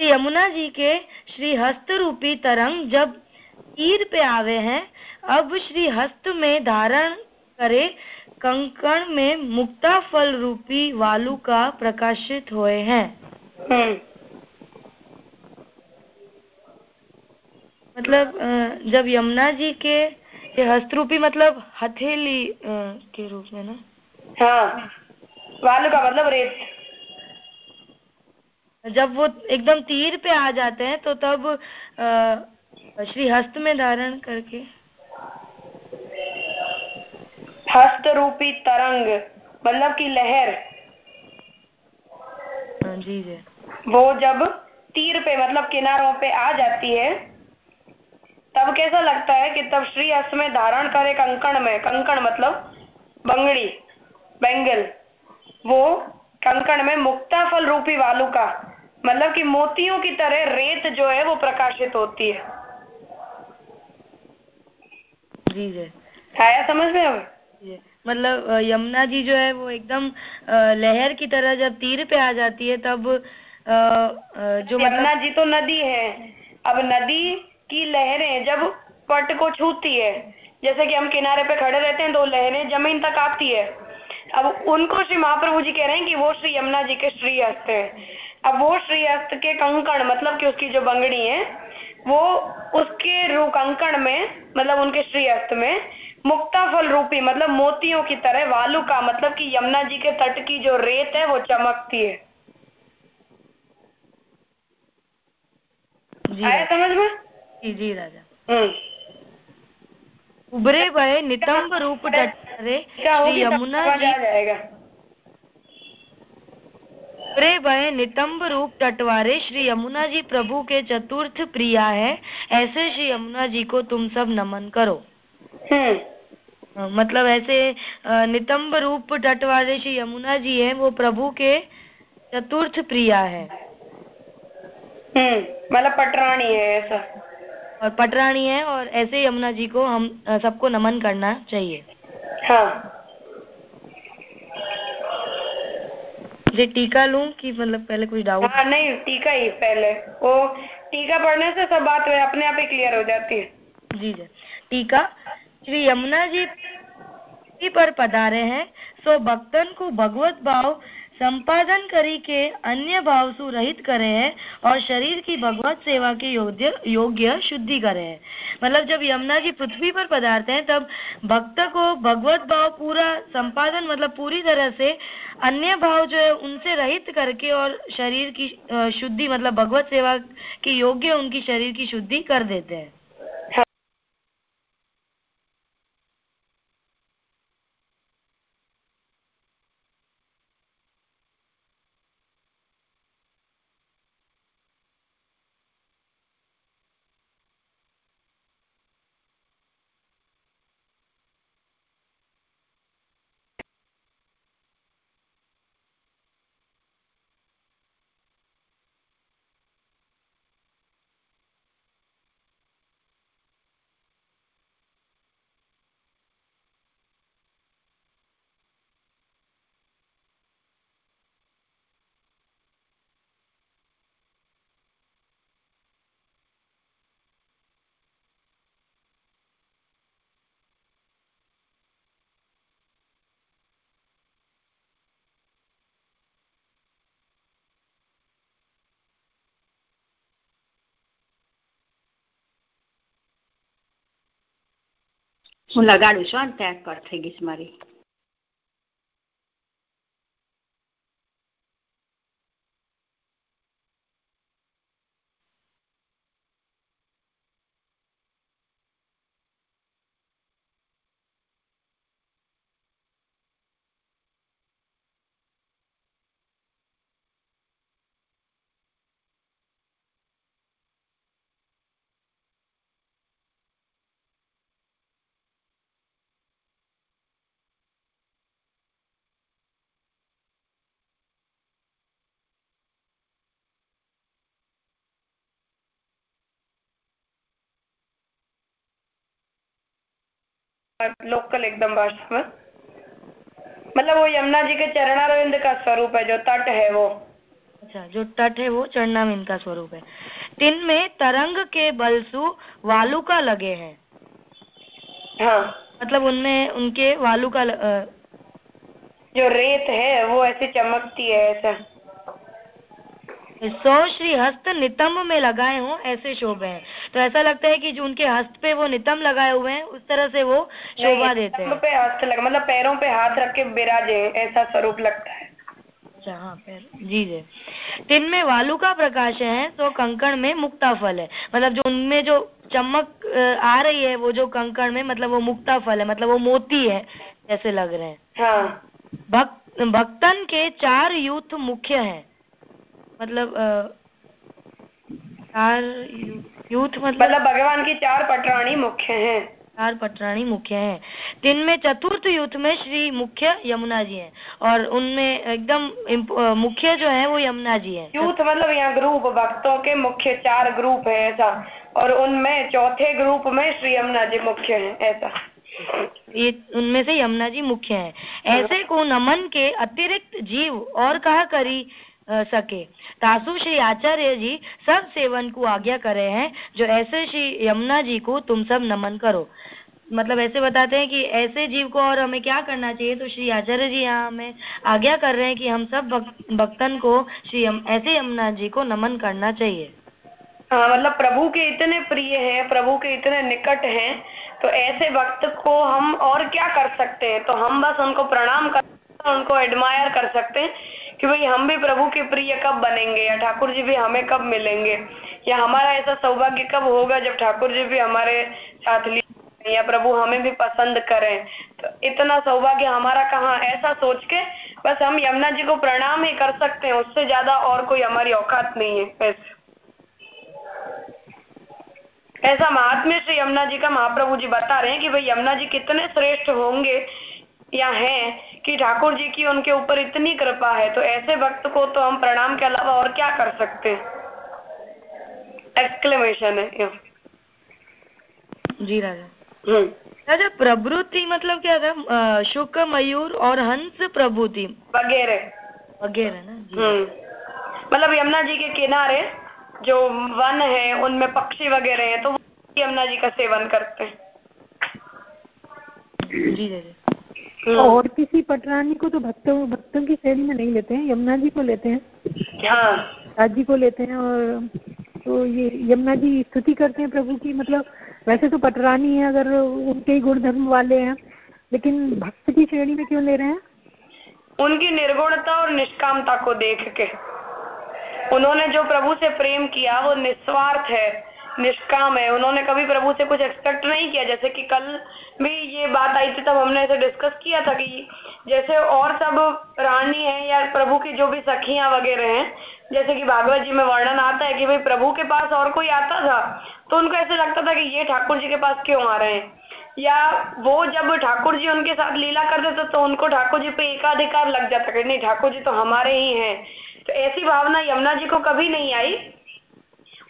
यमुना जी के श्री हस्त रूपी तरंग जब तीर पे आवे हैं अब श्री हस्त में धारण करे कंकण में मुक्ता फल रूपी वालू का प्रकाशित हुए हैं। हम्म। मतलब जब यमुना जी के ये हस्त रूपी मतलब हथेली के रूप में ना? हाँ। वालू का मतलब रेत। जब वो एकदम तीर पे आ जाते हैं तो तब श्री हस्त में धारण करके हस्त रूपी तरंग मतलब की लहर। हाँ, जी जी। वो जब तीर पे मतलब किनारों पे आ जाती है तब कैसा लगता है कि तब श्री हस्त में धारण करे कंकण में कंकण मतलब बंगड़ी बैंगल वो कंकण में मुक्ता फल रूपी वालू का मतलब कि मोतियों की तरह रेत जो है वो प्रकाशित होती है। जी जी। आया समझ में अब? मतलब यमुना जी जो है वो एकदम लहर की तरह जब तीर पे आ जाती है तब जो यमुना मतलब जी तो नदी है। अब नदी की लहरें जब पट को छूती है जैसे कि हम किनारे पे खड़े रहते हैं तो लहरें ज़मीन तक आती है। अब उनको श्री महाप्रभु जी कह रहे हैं कि वो श्री यमुना जी के श्री हस्त है। अब वो श्री हस्त के कंकण मतलब कि उसकी जो बंगड़ी है वो उसके रू कंकण में मतलब उनके श्री हस्त में मुक्ता फल रूपी मतलब मोतियों की तरह वालू का मतलब कि यमुना जी के तट की जो रेत है वो चमकती है। आया समझ में? जी जी राजा। हम्म। उभरे भय नितंब रूप यमुना जी। जाएगा? उभरे भय नितंब रूप टटवारे श्री यमुना जी प्रभु के चतुर्थ प्रिया है। ऐसे श्री यमुना जी को तुम सब नमन करो। हम्म। मतलब ऐसे नितंब रूप तट वाले श्री यमुना जी है वो प्रभु के चतुर्थ प्रिया है। हम्म मतलब पटरानी है ऐसा। और पटरानी है और ऐसे यमुना जी को हम सबको नमन करना चाहिए। हाँ। ये टीका लू कि मतलब पहले कुछ डाउट हाँ नहीं टीका ही पहले। वो टीका पढ़ने से सब बात अपने आप ही क्लियर हो जाती है। जी जी। टीका श्री यमुना जी पर पधारे हैं, सो भक्तन को भगवत भाव संपादन करी के अन्य भाव सु रहित करे है और शरीर की भगवत सेवा के योग्य योग्य शुद्धि करे है। मतलब जब यमुना जी पृथ्वी पर पधारते हैं, तब भक्त को भगवत भाव पूरा संपादन मतलब पूरी तरह से अन्य भाव जो है उनसे रहित करके और शरीर की शुद्धि मतलब भगवत सेवा के योग्य उनकी शरीर की शुद्धि कर देते हैं। હું લગાડું છું ત્યાં કટ થઈ ગઈ છે મારી. लोकल एकदम भाषा में मतलब वो यमुना जी के चरणारविंद का स्वरूप है जो तट है वो। अच्छा जो तट है वो चरणाविंद का स्वरूप है। तिन में तरंग के बलसु वालुका लगे हैं। हाँ। मतलब उनमें उनके वालू का जो रेत है वो ऐसे चमकती है ऐसा। सौ श्री हस्त नितंब में लगाए हों ऐसे शोभे हैं। तो ऐसा लगता है कि जो उनके हस्त पे वो नितंब लगाए हुए हैं उस तरह से वो शोभा देते हैं। पे हस्त लगा मतलब पैरों पे हाथ रख के बिराजे ऐसा स्वरूप लगता है। अच्छा हाँ पैर जी जी। तिन में वालू का प्रकाश है तो कंकण में मुक्ता फल है। मतलब जो उनमें जो चमक आ रही है वो जो कंकण में मतलब वो मुक्ता फल है मतलब वो मोती है जैसे लग रहे हैं। हाँ। भक्त भक्तन के चार यूथ मुख्य हैं। मतलब चार यूथ मतलब मतलब भगवान की चार पटराणी मुख्य हैं। चार पटराणी मुख्य हैं। तीन में चतुर्थ यूथ में श्री मुख्य यमुना जी हैं। और उनमें एकदम मुख्य जो है वो यमुना जी हैं। यूथ मतलब यहाँ ग्रुप भक्तों के मुख्य चार ग्रुप है ऐसा। और उनमें चौथे ग्रुप में श्री यमुना जी मुख्य हैं ऐसा। ये उनमें से यमुना जी मुख्य हैं। ऐसे को नमन के अतिरिक्त जीव और कहा करी? सके। तासु श्री आचार्य जी सब सेवन को आज्ञा करे हैं जो ऐसे श्री यमुना जी को तुम सब नमन करो। मतलब ऐसे बताते हैं कि ऐसे जीव को और हमें क्या करना चाहिए? तो श्री आचार्य जी यहाँ हमें आज्ञा कर रहे हैं कि हम सब भक्तन को श्री यम, ऐसे यमुना जी को नमन करना चाहिए। हाँ मतलब प्रभु के इतने प्रिय हैं प्रभु के इतने निकट हैं तो ऐसे भक्त को हम और क्या कर सकते हैं? तो हम बस उनको प्रणाम कर उनको एडमायर कर सकते हैं। कि भाई हम भी प्रभु के प्रिय कब बनेंगे, या ठाकुर जी भी हमें कब मिलेंगे? या हमारा ऐसा सौभाग्य कब होगा जब ठाकुर जी भी हमारे साथ लिए या प्रभु हमें भी पसंद करें? तो इतना सौभाग्य हमारा कहाँ? ऐसा सोच के बस हम यमुना जी को प्रणाम ही कर सकते हैं, उससे ज़्यादा और कोई हमारी औकात नहीं है ऐसे ऐसा महात्म्य श्री यमुना जी का महाप्रभु जी बता रहे हैं कि भाई यमुना जी कितने श्रेष्ठ होंगे या हैं कि ठाकुर जी की उनके ऊपर इतनी कृपा है तो ऐसे भक्त को तो हम प्रणाम के अलावा और क्या कर सकते हैं? एक्सक्लेमेशन है जी राजा। हम्म। राजा प्रभुति मतलब क्या था? शुक मयूर और हंस प्रभुति। वगैरह। वगैरह ना? हम्म। मतलब यमुना जी के किनारे जो वन है उनमें पक्षी वगैरह है तो वो यमुना जी का सेवन करते हैं। जी हम्म। और किसी पटरानी को तो भक्तों भक्तों की श्रेणी में नहीं लेते हैं यमुना जी को लेते हैं। हाँ राज जी को लेते हैं और तो ये यमुना जी स्तुति करते हैं प्रभु की मतलब वैसे तो पटरानी है अगर उनके ही गुण धर्म वाले हैं लेकिन भक्त की श्रेणी में क्यों ले रहे हैं? उनकी निर्गुणता और निष्कामता को देख के। उन्होंने जो प्रभु से प्रेम किया वो निस्वार्थ है। निष्काम है। उन्होंने कभी प्रभु से कुछ एक्सपेक्ट नहीं किया। जैसे कि कल भी ये बात आई थी, तब हमने ऐसे डिस्कस किया था कि जैसे और सब रानी है या प्रभु की जो भी सखियाँ वगैरह हैं, जैसे कि भागवत जी में वर्णन आता है कि भाई प्रभु के पास और कोई आता था तो उनको ऐसे लगता था कि ये ठाकुर जी के पास क्यों आ रहे हैं? या वो जब ठाकुर जी उनके साथ लीला करते थे तो उनको ठाकुर जी पे एकाधिकार लग जाता कि नहीं, ठाकुर जी तो हमारे ही हैं। तो ऐसी भावना यमुना जी को कभी नहीं आई।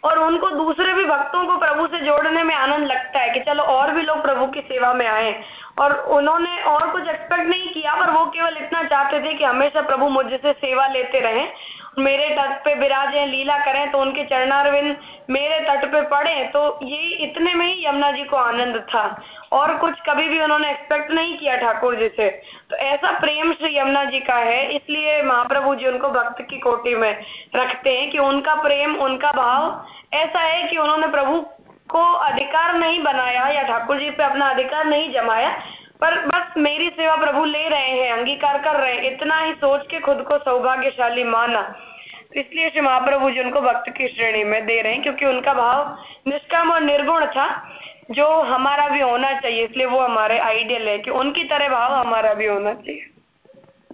और उनको दूसरे भी भक्तों को प्रभु से जोड़ने में आनंद लगता है कि चलो और भी लोग प्रभु की सेवा में आए। और उन्होंने और कुछ एक्सपेक्ट नहीं किया, पर वो केवल इतना चाहते थे कि हमेशा प्रभु मुझसे सेवा लेते रहें। मेरे तट पे विराजे लीला करें तो उनके चरणारविंद मेरे तट पे पड़े। तो ये इतने में ही यमुना जी को आनंद था। और कुछ कभी भी उन्होंने एक्सपेक्ट नहीं किया ठाकुर जी से। तो ऐसा प्रेम श्री यमुना जी का है, इसलिए महाप्रभु जी उनको भक्त की कोटि में रखते हैं कि उनका प्रेम, उनका भाव ऐसा है कि उन्होंने प्रभु को अधिकार नहीं बनाया या ठाकुर जी पे अपना अधिकार नहीं जमाया। पर बस मेरी सेवा प्रभु ले रहे हैं, अंगीकार कर रहे हैं। इतना ही सोच के खुद को सौभाग्यशाली माना। इसलिए श्री महाप्रभु जी उनको भक्त की श्रेणी में दे रहे हैं, क्योंकि उनका भाव निष्काम और निर्गुण था। जो हमारा भी होना चाहिए, इसलिए वो हमारे आइडियल है कि उनकी तरह भाव हमारा भी होना चाहिए।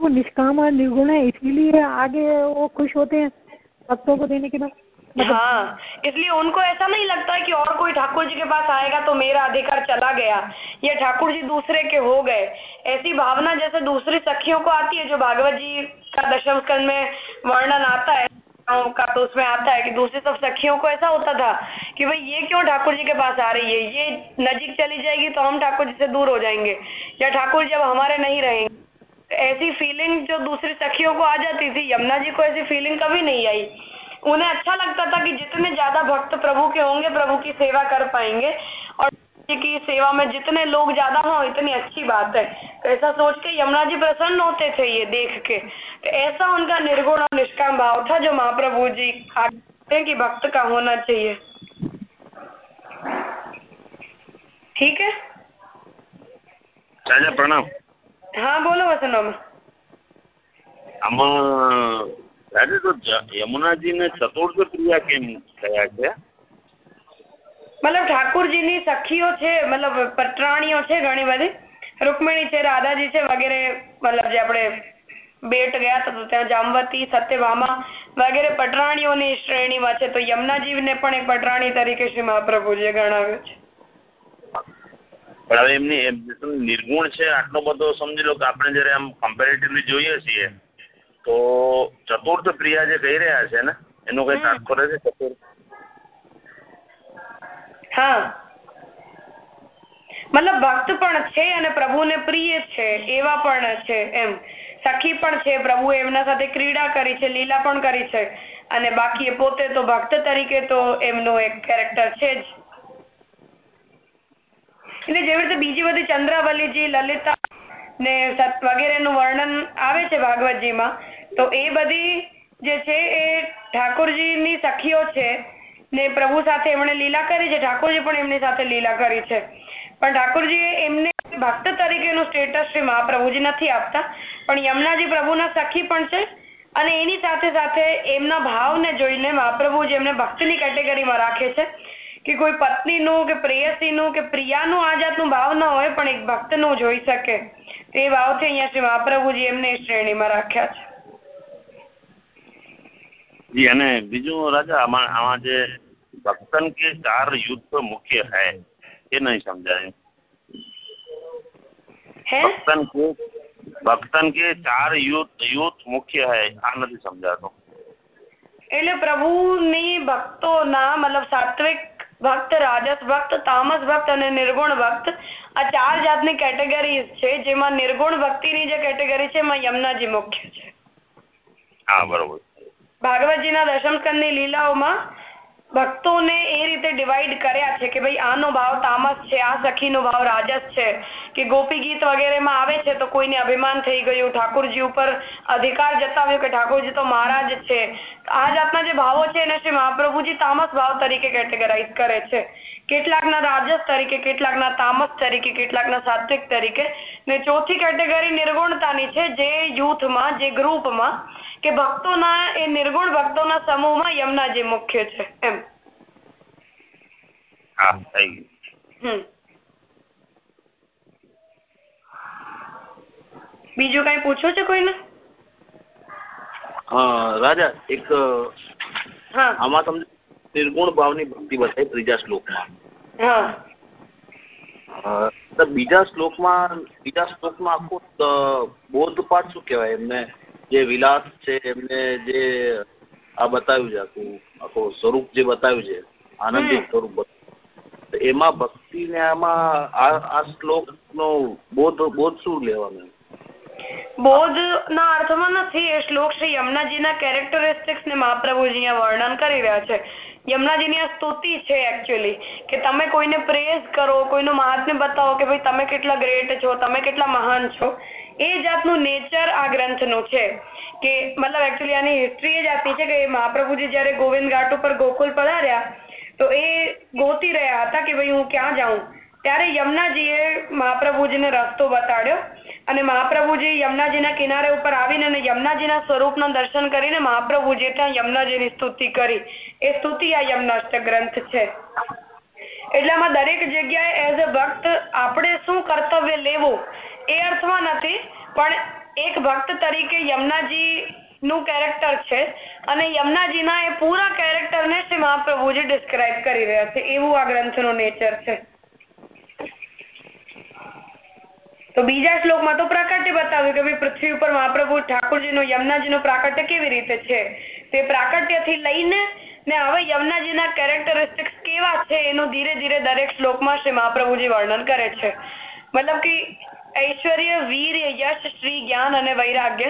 वो निष्काम और निर्गुण है, इसीलिए आगे वो खुश होते हैं, भक्तों को देने के बाद। हाँ। इसलिए उनको ऐसा नहीं लगता कि और कोई ठाकुर जी के पास आएगा तो मेरा अधिकार चला गया, या ठाकुर जी दूसरे के हो गए। ऐसी भावना जैसे दूसरी सखियों को आती है, जो भागवत जी का दशम स्कंद में वर्णन आता है, का तो उसमें आता है कि दूसरी सब सखियों को ऐसा होता था कि भाई, ये क्यों ठाकुर जी के पास आ रही है? ये नजीक चली जाएगी तो हम ठाकुर जी से दूर हो जाएँगे, या ठाकुर जब हमारे नहीं रहेंगे। ऐसी फीलिंग जो दूसरी सखियों को आ जाती थी, यमुना जी को ऐसी फीलिंग कभी नहीं आई। उन्हें अच्छा लगता था कि जितने ज़्यादा भक्त प्रभु के होंगे प्रभु की सेवा कर पाएँगे। और की सेवा में जितने लोग ज़्यादा हों इतनी अच्छी बात है। तो ऐसा सोच के यमुना जी प्रसन्न होते थे ये देख के। तो ऐसा उनका निर्गुण और निष्काम भाव था जो महाप्रभु जी आते कि भक्त का होना चाहिए। ठीक है? प्रणाम। हाँ बोलो वसनम। દાદા તો યમુનાજીને ચતુર્થ ક્રિયા કેમ થયા છે? મતલબ ઠાકુરજીની સખીઓ છે મતલબ પટરાણીઓ છે ઘણી બધી. રૂકમિણી છે રાધાજી છે વગેરે મતલબ જે આપણે બેટ ગયા હતા તો ત્યાં જામવતી સત્યભામા વગેરે પટરાણીઓની શ્રેણીમાં છે. તો યમુનાજીને પણ એક પટરાણી તરીકે શ્રી મહાપ્રભુજીએ ગણાવ્યો છે. પણ હવે એમની નિર્ગુણ છે આટલો બધો સમજી લો કે આપણે જયારે આમ કમ્પેરેટિવલી જોઈએ છીએ તો ચતુર્થ ક્રિયા જે કહી રહ્યા છે ને, એનો કઈ તાત્પર્ય છે ચતુર્થ? મતલબ ભક્ત પણ છે અને પ્રભુને પ્રિય છે, એવા પણ છે એમ. સખી પણ છે પ્રભુ એમના સાથે ક્રીડા કરી છે, લીલા પણ કરી છે. અને બાકી પોતે તો ભક્ત તરીકે તો એમનું એક કેરેક્ટર છે જ. એટલે જેવી રીતે બીજી બધી ચંદ્રાવલીજી, લલિતા ને વગેરેનું વર્ણન આવે છે ભાગવતજીમાં તો એ બધી જે છે એ ઠાકોરજીની સખીઓ છે ને પ્રભુ સાથે એમણે લીલા કરી છે. ઠાકોરજી પણ એમની સાથે લીલા કરી છે. પણ ઠાકોરજી એમને ભક્ત તરીકેનું સ્ટેટસ શ્રી મહાપ્રભુજી નથી આપતા. પણ યમુનાજી પ્રભુના સખી પણ છે અને એની સાથે સાથે એમના ભાવને જોઈને મહાપ્રભુજી એમને ભક્તની કેટેગરીમાં રાખે છે કે કોઈ પત્નીનું કે પ્રેયસીનું કે પ્રિયાનું આ જાતનું ભાવ ન હોય પણ એક ભક્તનું જોઈ શકે. તે ભાવથી અહીંયા શ્રી મહાપ્રભુજી એમને શ્રેણીમાં રાખ્યા છે. જી અને બીજું રાજા આમાં આમાં જે भक्तन के चार युद्ध मुख्य है ये नहीं समझाए भक्तन के भक्तन के चार युद्ध युद्ध मुख्य है આ નથી સમજાતો એટલે પ્રભુની ભક્તોના મતલબ સાત્વિક ભક્ત રાજસ ભક્ત તામસ ભક્ત અને નિર્ગુણ ભક્ત આ ચાર જાતની કેટેગરી છે જેમાં નિર્ગુણ ભક્તિની જે કેટેગરી છે એમાં યમુનાજી મુખ્ય છે હા બરોબર ભાગવતજીના દશમ સ્કંદની લીલાઓમાં ભક્તોને એ રીતે ડિવાઈડ કર્યા છે કે ભાઈ આનો ભાવ તામસ છે, આ સખીનો ભાવ રાજસ છે, કે ગોપી ગીત વગેરેમાં આવે છે તો કોઈને અભિમાન થઈ ગયું, ઠાકોરજી ઉપર અધિકાર જતાવ્યો કે ઠાકોરજી તો મહારાજ છે. આ જાતના જે ભાવો છે એને શ્રી મહાપ્રભુજી તામસ ભાવ તરીકે કેટેગરાઇઝ કરે છે. કેટલાકના રાજસ તરીકે, કેટલાકના તામસ તરીકે, કેટલાકના સાત્વિક તરીકે. ને ચોથી કેટેગરી નિર્ગુણતાની છે, જે યુથમાં, જે ગ્રુપમાં કે ભક્તોના, એ નિર્ગુણ ભક્તોના સમૂહમાં યમુનાજી મુખ્ય છે, એમ. હા થઈ ગયું. બીજું કઈ પૂછવું છે કોઈને? હા રાજા એક હા. આમાં તમને નિર્ગુણ ભાવની ભક્તિ બતાવી ત્રીજા શ્લોકમાં. તો બીજા શ્લોકમાં બીજા શ્લોકમાં આખું બોધપાઠ શું કહેવાય? એમને જે વિલાસ છે એમને જે આ બતાવ્યું છે આખું આખું સ્વરૂપ જે બતાવ્યું છે આનંદિત. સ્વરૂપ એમાં ભક્તિ ને આમાં આ શ્લોક નો બોધ બોધ શું લેવાનો? બોધ ના અર્થમાં નથી, એ શ્લોક શ્રી યમુનાજીના કેરેક્ટરિસ્ટિક્સ ને મહાપ્રભુજી વર્ણન કરી રહ્યા છે. યમુનાજીની આ સ્તુતિ છે એકચ્યુઅલી કે તમે કોઈને પ્રેઝ કરો, કોઈનું મહાત્મ્ય બતાવો કે ભાઈ તમે કેટલા ગ્રેટ છો, તમે કેટલા મહાન છો, એ જાતનું નેચર આ ગ્રંથનું છે. કે મતલબ એકચ્યુઅલી આની હિસ્ટ્રી એ આપી છે કે મહાપ્રભુજી જ્યારે ગોવિંદ ઘાટ ઉપર ગોકુલ પધાર્યા તો એ ગોતી રહ્યા હતા કે ભાઈ હું ક્યાં જાઉં? ત્યારે યમુનાજીએ મહાપ્રભુજીને રસ્તો બતાડ્યો અને મહાપ્રભુજી યમુનાજીના કિનારે ઉપર આવીને અને યમુનાજીના સ્વરૂપના દર્શન કરીને મહાપ્રભુજીએ ત્યાં યમુનાજીની સ્તુતિ કરી. એ સ્તુતિ આ યમુનાષ્ટ ગ્રંથ છે. એટલે આમાં દરેક જગ્યાએ એઝ અ ભક્ત આપણે શું કર્તવ્ય લેવું? એ અર્થમાં નથી, પણ એક ભક્ત તરીકે યમુનાજી નું કેરેક્ટર છે અને યમુનાજીના એ પૂરા કેરેક્ટરને શ્રી મહાપ્રભુજી ડિસ્ક્રાઇબ કરી રહ્યા છે. એવું આ ગ્રંથનું નેચર છે. તો બીજા શ્લોકમાં તો પ્રાકટ્ય બતાવ્યું કે ભાઈ પૃથ્વી ઉપર મહાપ્રભુ ઠાકોરજીનું, યમુનાજીનું પ્રાકટ્ય કેવી રીતે છે? તે પ્રાકટ્યથી લઈને ને હવે યમુનાજીના કેરેક્ટરિસ્ટિક્સ કેવા છે એનું ધીરે ધીરે દરેક શ્લોકમાં શ્રી મહાપ્રભુજી વર્ણન કરે છે. મતલબ કે ઐશ્વર્ય, વીર્ય, યશ, શ્રી, જ્ઞાન અને વૈરાગ્ય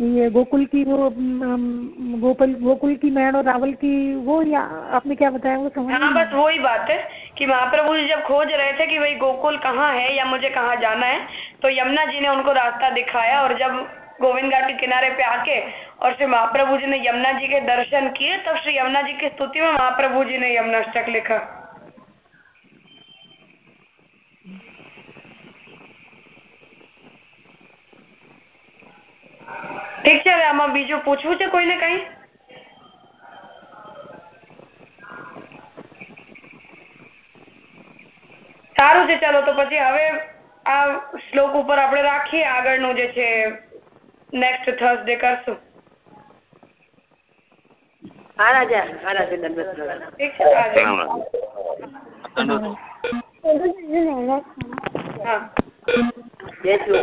ये गोकुल की वो अम, गोकुल की मैण और रावल की वो या आपने क्या बताया वो समझ हाँ बस वही बात है कि महाप्रभु जी जब खोज रहे थे कि भाई गोकुल कहाँ है या मुझे कहाँ जाना है तो यमुना जी ने उनको रास्ता दिखाया और जब गोविंद घाट के किनारे पे आके और श्री महाप्रभु जी ने यमुना जी के दर्शन किए तब श्री यमुना जी की स्तुति में महाप्रभु जी ने यमुनाष्टक लिखा। ઠીક છે હવે આમાં બીજું પૂછવું છે કોઈને કઈ? સારું છે ચાલો તો પછી હવે આ શ્લોક ઉપર આપણે રાખીએ આગળનું જે છે નેક્સ્ટ થર્સડે કરશું. હા રાજા હા રાજા ઠીક છે હા જય શ્રી